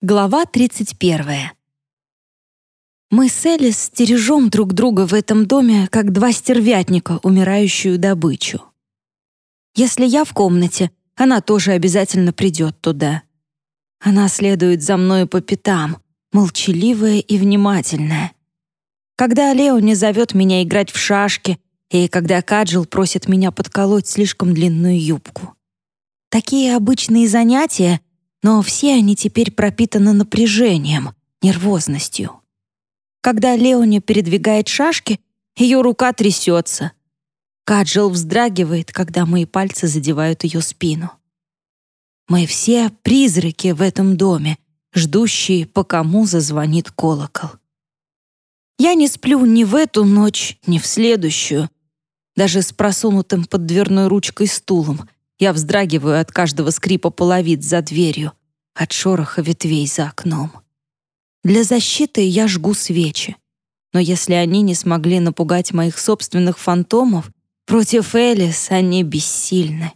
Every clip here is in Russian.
Глава 31. Мы с Элис стережем друг друга в этом доме, как два стервятника, умирающую добычу. Если я в комнате, она тоже обязательно придет туда. Она следует за мной по пятам, молчаливая и внимательная. Когда Лео не зовет меня играть в шашки, и когда Каджил просит меня подколоть слишком длинную юбку. Такие обычные занятия — но все они теперь пропитаны напряжением, нервозностью. Когда Леони передвигает шашки, ее рука трясется. Каджел вздрагивает, когда мои пальцы задевают ее спину. Мы все призраки в этом доме, ждущие, по кому зазвонит колокол. Я не сплю ни в эту ночь, ни в следующую. Даже с просунутым под дверной ручкой стулом я вздрагиваю от каждого скрипа половиц за дверью, от шороха ветвей за окном. Для защиты я жгу свечи. Но если они не смогли напугать моих собственных фантомов, против Элис они бессильны.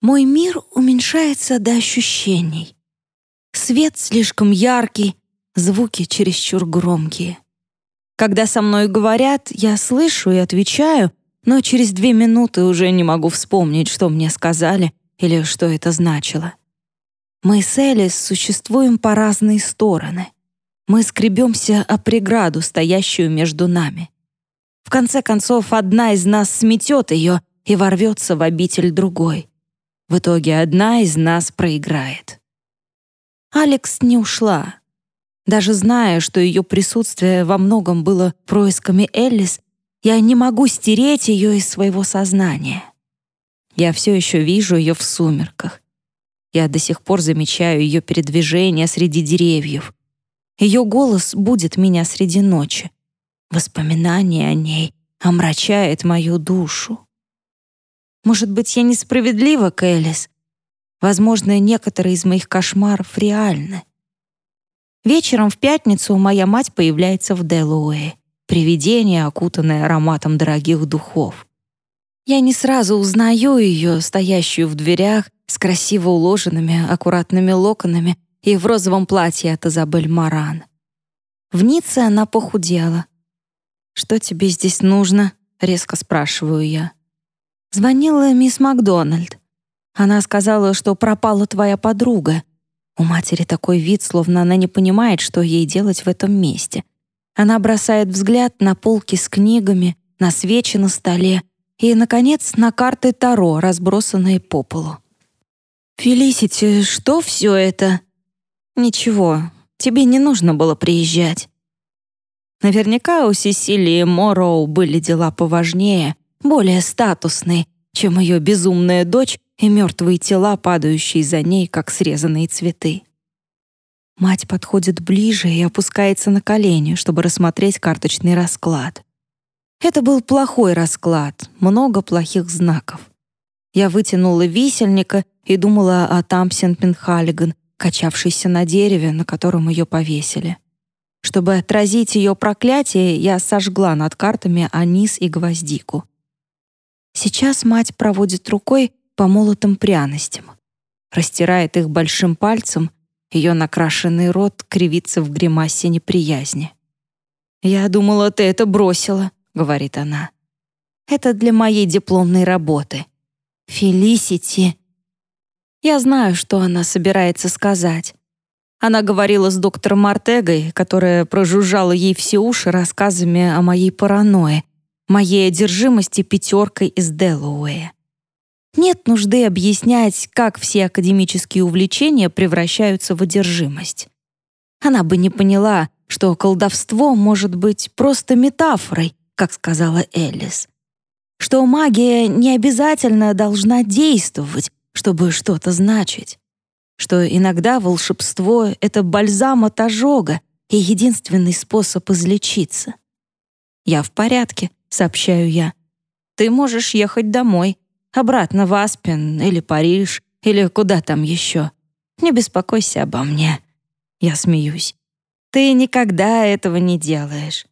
Мой мир уменьшается до ощущений. Свет слишком яркий, звуки чересчур громкие. Когда со мной говорят, я слышу и отвечаю, но через две минуты уже не могу вспомнить, что мне сказали или что это значило. Мы с Элис существуем по разные стороны. Мы скребемся о преграду, стоящую между нами. В конце концов, одна из нас сметет ее и ворвется в обитель другой. В итоге одна из нас проиграет. Алекс не ушла. Даже зная, что ее присутствие во многом было происками Эллис, я не могу стереть ее из своего сознания. Я все еще вижу ее в сумерках. Я до сих пор замечаю ее передвижение среди деревьев. Ее голос будет меня среди ночи. Воспоминание о ней омрачает мою душу. Может быть, я несправедлива, Кэлис? Возможно, некоторые из моих кошмаров реальны. Вечером в пятницу моя мать появляется в Делуэе привидение, окутанное ароматом дорогих духов. Я не сразу узнаю ее, стоящую в дверях, с красиво уложенными, аккуратными локонами и в розовом платье от Изабель Маран. В Ницце она похудела. «Что тебе здесь нужно?» — резко спрашиваю я. Звонила мисс Макдональд. Она сказала, что пропала твоя подруга. У матери такой вид, словно она не понимает, что ей делать в этом месте. Она бросает взгляд на полки с книгами, на свечи на столе и, наконец, на карты Таро, разбросанные по полу. «Фелисити, что все это?» «Ничего, тебе не нужно было приезжать». Наверняка у Сесилии Морроу были дела поважнее, более статусные, чем ее безумная дочь и мертвые тела, падающие за ней, как срезанные цветы. Мать подходит ближе и опускается на колени, чтобы рассмотреть карточный расклад. Это был плохой расклад, много плохих знаков. Я вытянула висельника и думала о Тамсин Пенхаллиган, качавшейся на дереве, на котором ее повесили. Чтобы отразить ее проклятие, я сожгла над картами анис и гвоздику. Сейчас мать проводит рукой по молотым пряностям, растирает их большим пальцем ее накрашенный рот кривится в гримасе неприязни. «Я думала, ты это бросила», — говорит она. «Это для моей дипломной работы. Фелисити». Я знаю, что она собирается сказать. Она говорила с доктором Артегой, которая прожужжала ей все уши рассказами о моей паранойе, моей одержимости пятеркой из Делауэя. Нет нужды объяснять, как все академические увлечения превращаются в одержимость. Она бы не поняла, что колдовство может быть просто метафорой, как сказала Элис. Что магия не обязательно должна действовать, чтобы что-то значить. Что иногда волшебство — это бальзам от ожога и единственный способ излечиться. «Я в порядке», — сообщаю я. «Ты можешь ехать домой. Обратно в Аспен или Париж, или куда там еще. Не беспокойся обо мне. Я смеюсь. Ты никогда этого не делаешь.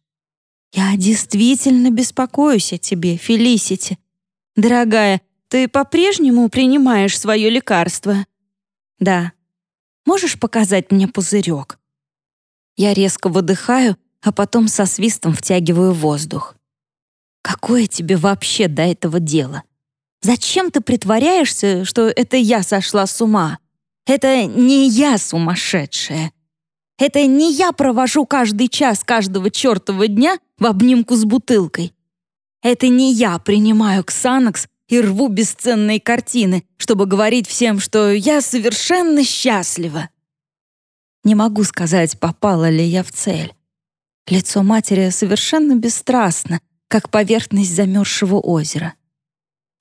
Я действительно беспокоюсь о тебе, Фелисити. Дорогая, ты по-прежнему принимаешь свое лекарство? Да. Можешь показать мне пузырек?» Я резко выдыхаю, а потом со свистом втягиваю воздух. «Какое тебе вообще до этого дело? Зачем ты притворяешься, что это я сошла с ума? Это не я сумасшедшая. Это не я провожу каждый час каждого чертова дня в обнимку с бутылкой. Это не я принимаю ксанокс и рву бесценные картины, чтобы говорить всем, что я совершенно счастлива. Не могу сказать, попала ли я в цель. Лицо матери совершенно бесстрастно, как поверхность замерзшего озера.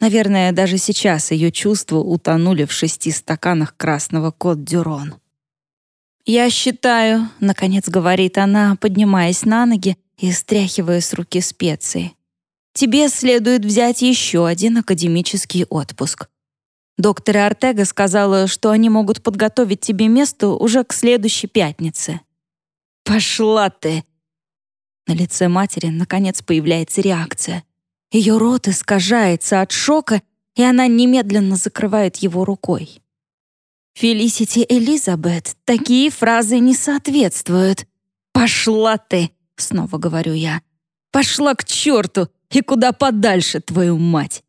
Наверное, даже сейчас ее чувства утонули в шести стаканах красного кот-дюрон. «Я считаю», — наконец говорит она, поднимаясь на ноги и стряхивая с руки специи тебе следует взять еще один академический отпуск. Доктор Артега сказала, что они могут подготовить тебе место уже к следующей пятнице. Пошла ты. На лице матери наконец появляется реакция. Ее рот искажается от шока, и она немедленно закрывает его рукой. Фелисити Элизабет, такие фразы не соответствуют. «Пошла ты!» — снова говорю я. «Пошла к черту! и куда подальше, твою мать!»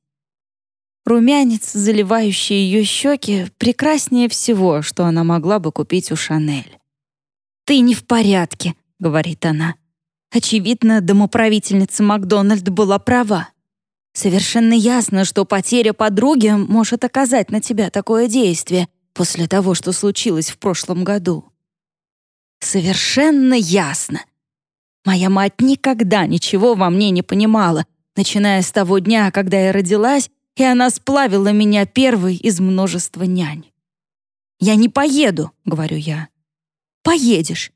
Румянец, заливающий ее щеки, прекраснее всего, что она могла бы купить у Шанель. «Ты не в порядке», — говорит она. Очевидно, домоправительница Макдональд была права. Совершенно ясно, что потеря подруги может оказать на тебя такое действие после того, что случилось в прошлом году. Совершенно ясно. Моя мать никогда ничего во мне не понимала, начиная с того дня, когда я родилась, и она сплавила меня первой из множества нянь. «Я не поеду», — говорю я. «Поедешь.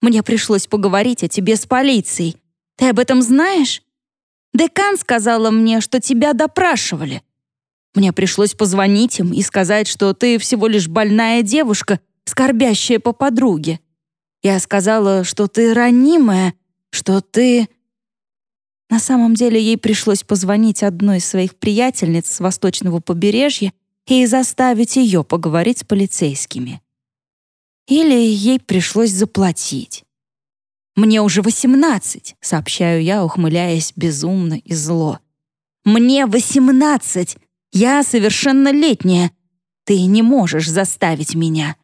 Мне пришлось поговорить о тебе с полицией. Ты об этом знаешь? Декан сказала мне, что тебя допрашивали. Мне пришлось позвонить им и сказать, что ты всего лишь больная девушка, скорбящая по подруге. Я сказала, что ты ранимая, что ты...» На самом деле ей пришлось позвонить одной из своих приятельниц с восточного побережья и заставить ее поговорить с полицейскими. Или ей пришлось заплатить. «Мне уже восемнадцать», — сообщаю я, ухмыляясь безумно и зло. «Мне восемнадцать! Я совершеннолетняя! Ты не можешь заставить меня!»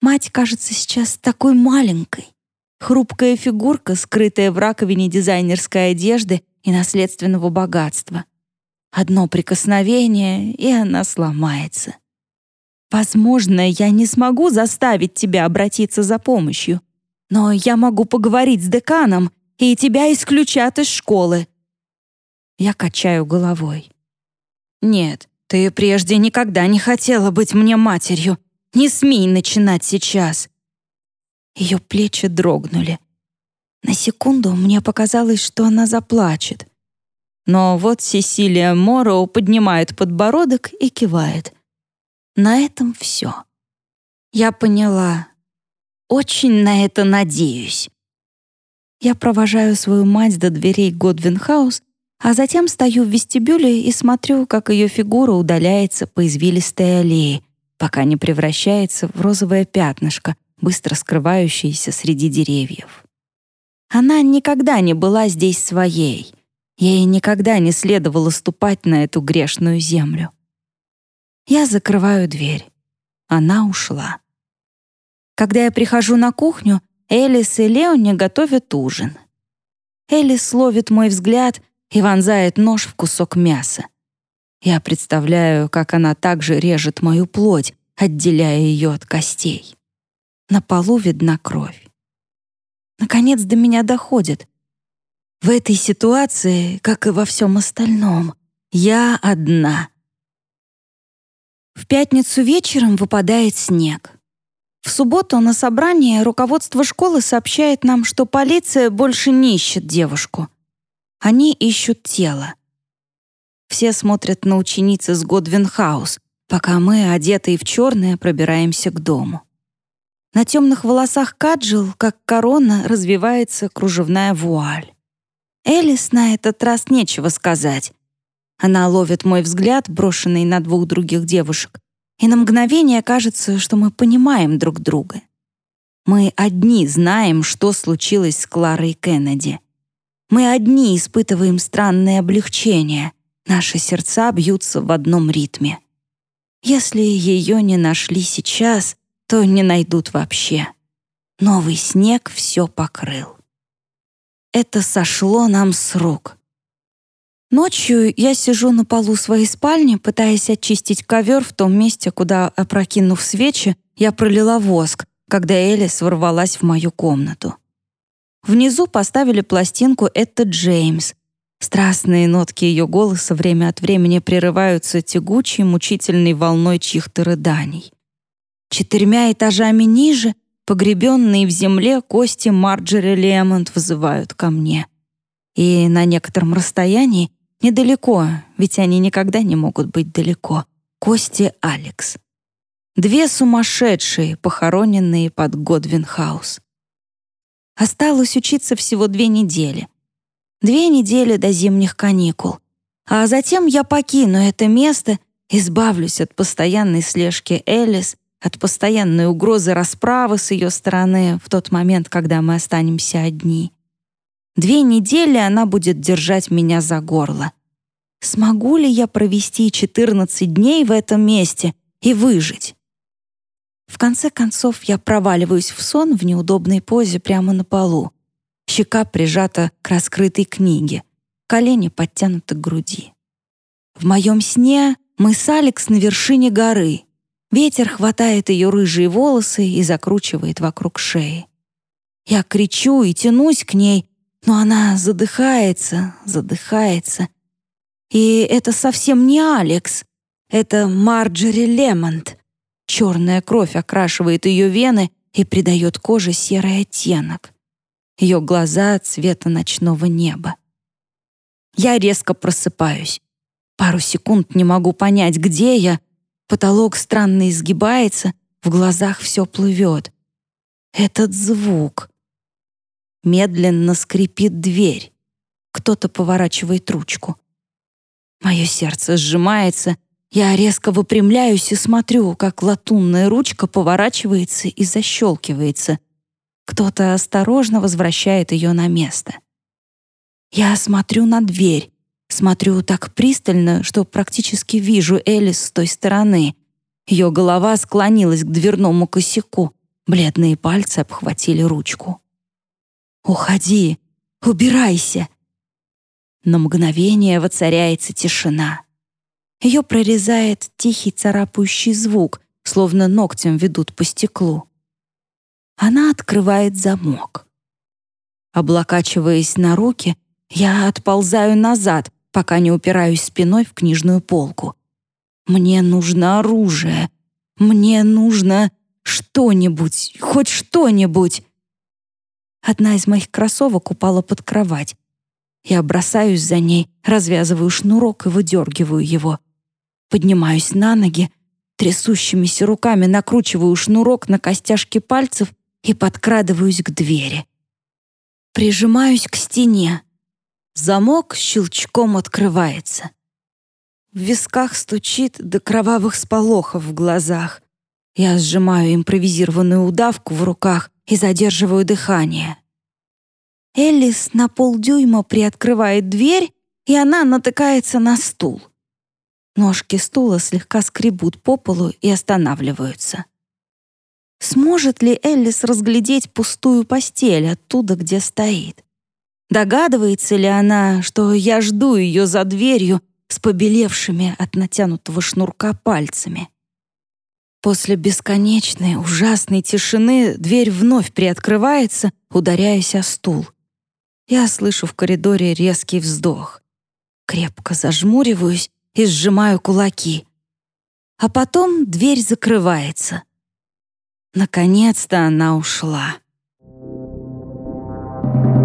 Мать кажется сейчас такой маленькой. Хрупкая фигурка, скрытая в раковине дизайнерской одежды и наследственного богатства. Одно прикосновение, и она сломается. Возможно, я не смогу заставить тебя обратиться за помощью, но я могу поговорить с деканом, и тебя исключат из школы. Я качаю головой. Нет, ты прежде никогда не хотела быть мне матерью. Не смей начинать сейчас. Ее плечи дрогнули. На секунду мне показалось, что она заплачет. Но вот Сесилия Мороу поднимает подбородок и кивает. На этом все. Я поняла. Очень на это надеюсь. Я провожаю свою мать до дверей Годвинхаус, а затем стою в вестибюле и смотрю, как ее фигура удаляется по извилистой аллее, пока не превращается в розовое пятнышко, быстро скрывающаяся среди деревьев. Она никогда не была здесь своей. Ей никогда не следовало ступать на эту грешную землю. Я закрываю дверь. Она ушла. Когда я прихожу на кухню, Элис и Леони готовят ужин. Элис ловит мой взгляд и вонзает нож в кусок мяса. Я представляю, как она также режет мою плоть, отделяя ее от костей. На полу видна кровь. Наконец до меня доходит. В этой ситуации, как и во всем остальном, я одна. В пятницу вечером выпадает снег. В субботу на собрании руководство школы сообщает нам, что полиция больше не ищет девушку. Они ищут тело. Все смотрят на ученицы с Годвинхаус, пока мы, одетые в черное, пробираемся к дому. На темных волосах Каджил, как корона, развивается кружевная вуаль. Элис на этот раз нечего сказать. Она ловит мой взгляд, брошенный на двух других девушек, и на мгновение кажется, что мы понимаем друг друга. Мы одни знаем, что случилось с Кларой Кеннеди. Мы одни испытываем странное облегчение. Наши сердца бьются в одном ритме. Если ее не нашли сейчас, то не найдут вообще. Новый снег все покрыл. Это сошло нам с рук. Ночью я сижу на полу своей спальни, пытаясь очистить ковер в том месте, куда, опрокинув свечи, я пролила воск, когда Элис ворвалась в мою комнату. Внизу поставили пластинку «Это Джеймс». Страстные нотки ее голоса время от времени прерываются тягучей, мучительной волной чьих-то рыданий. Четырьмя этажами ниже, погребенные в земле, кости Марджери Лемонт взывают ко мне. И на некотором расстоянии Недалеко, ведь они никогда не могут быть далеко. Кости Алекс. Две сумасшедшие, похороненные под Годвин-хаус. Осталось учиться всего две недели. Две недели до зимних каникул. А затем я покину это место, избавлюсь от постоянной слежки Элис, от постоянной угрозы расправы с ее стороны в тот момент, когда мы останемся одни. Две недели она будет держать меня за горло. Смогу ли я провести 14 дней в этом месте и выжить? В конце концов, я проваливаюсь в сон в неудобной позе прямо на полу. Щека прижата к раскрытой книге, колени подтянуты к груди. В моем сне мы с Алекс на вершине горы. Ветер хватает ее рыжие волосы и закручивает вокруг шеи. Я кричу и тянусь к ней, но она задыхается, задыхается. И это совсем не Алекс, это Марджери Лемонт. Черная кровь окрашивает ее вены и придает коже серый оттенок. Ее глаза цвета ночного неба. Я резко просыпаюсь. Пару секунд не могу понять, где я. Потолок странно изгибается, в глазах все плывет. Этот звук. Медленно скрипит дверь. Кто-то поворачивает ручку. Мое сердце сжимается, я резко выпрямляюсь и смотрю, как латунная ручка поворачивается и защелкивается. Кто-то осторожно возвращает ее на место. Я смотрю на дверь, смотрю так пристально, что практически вижу Элис с той стороны. Ее голова склонилась к дверному косяку, бледные пальцы обхватили ручку. «Уходи! Убирайся!» На мгновение воцаряется тишина. Ее прорезает тихий царапающий звук, словно ногтем ведут по стеклу. Она открывает замок. Облокачиваясь на руки, я отползаю назад, пока не упираюсь спиной в книжную полку. Мне нужно оружие. Мне нужно что-нибудь, хоть что-нибудь. Одна из моих кроссовок упала под кровать. Я бросаюсь за ней, развязываю шнурок и выдергиваю его. Поднимаюсь на ноги, трясущимися руками накручиваю шнурок на костяшки пальцев и подкрадываюсь к двери. Прижимаюсь к стене. Замок щелчком открывается. В висках стучит до кровавых сполохов в глазах. Я сжимаю импровизированную удавку в руках и задерживаю дыхание. Эллис на полдюйма приоткрывает дверь, и она натыкается на стул. Ножки стула слегка скребут по полу и останавливаются. Сможет ли Эллис разглядеть пустую постель оттуда, где стоит? Догадывается ли она, что я жду ее за дверью с побелевшими от натянутого шнурка пальцами? После бесконечной, ужасной тишины дверь вновь приоткрывается, ударяясь о стул. Я слышу в коридоре резкий вздох. Крепко зажмуриваюсь и сжимаю кулаки. А потом дверь закрывается. Наконец-то она ушла. Thank you.